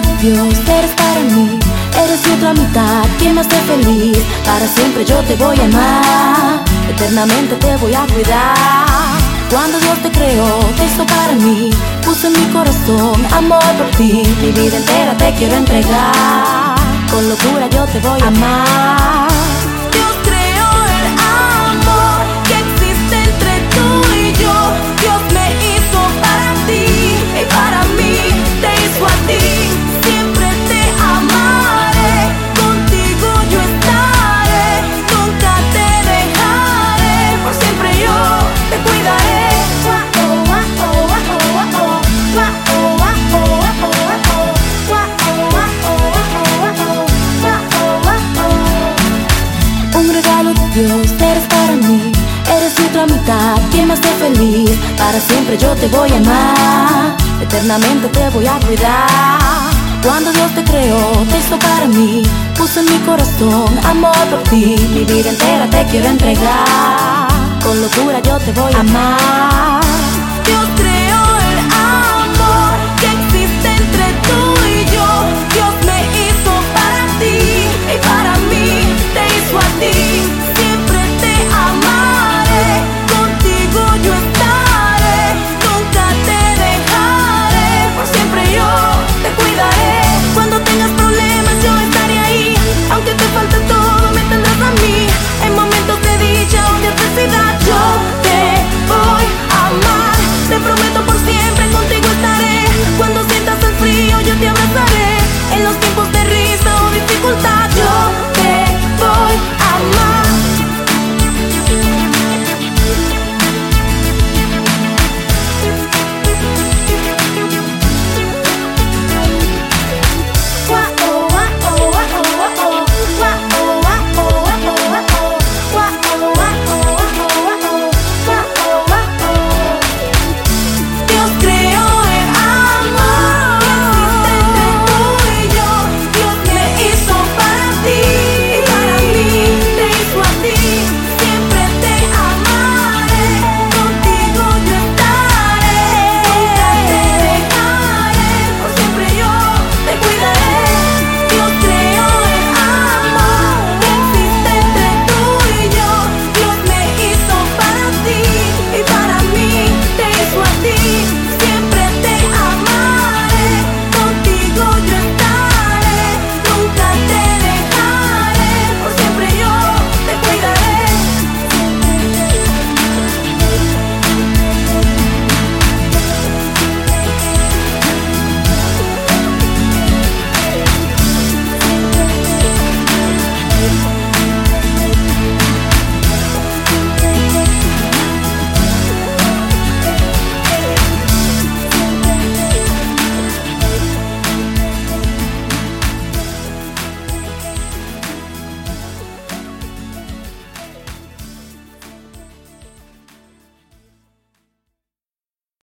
de Dios, eres para mí, eres mi otra mitad que me hace feliz. Para siempre yo te voy a amar, eternamente te voy a cuidar. Cuando Dios te creó, te hizo para mí, puso en mi corazón amor por ti. Mi vida entera te quiero entregar, con locura yo te voy a amar. Un regalo de Dios eres para mí. Eres mi otra mitad, quien me hace feliz. Para siempre yo te voy a amar. Eternamente te voy a cuidar. Cuando Dios te creó, te hizo para mí. Puso en mi corazón amor por ti. Mi vida entera te quiero entregar. Con locura yo te voy a amar.